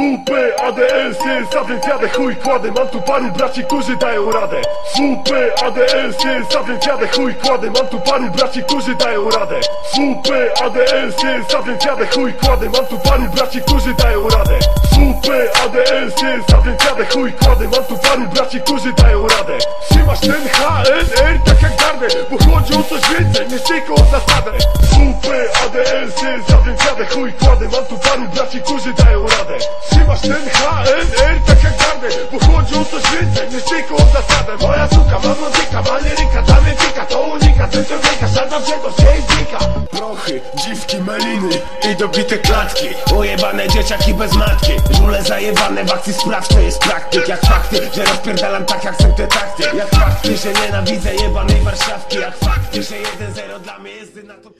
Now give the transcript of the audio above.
WP, ADS jest, jadę chuj kładę. Mam tu paru braci, którzy dają radę. WP, ADS jest, jadę chuj kładę. Mam tu paru braci, którzy dają radę. WP, ADS jest, jadę chuj kładę. Mam tu paru braci, którzy dają radę. WP, ADS jest, jadę chuj kładę. Mam tu paru braci, którzy dają radę. Trzymasz ten HNR tak jak gardę Bo chodzi o coś więcej niż tylko o zasadę. WP, ADS jest, ten HNR tak jak gardę Bo chodzi o coś więcej niż tylko o zasadę. Moja suka ma motyka, ma liryka, dla mnie tika To unika, ten człowieka, żadna wziętość nie jest dzika. Prochy, dziwki, meliny i dobite klatki. Ujebane dzieciaki bez matki. Żule zajebane w akcji sprawczej jest praktyk. Jak fakty, że rozpierdalam tak jak chcę te takty. Jak fakty, że nienawidzę jebanej Warszawki. Jak fakty, że 1-0 dla mnie jest na to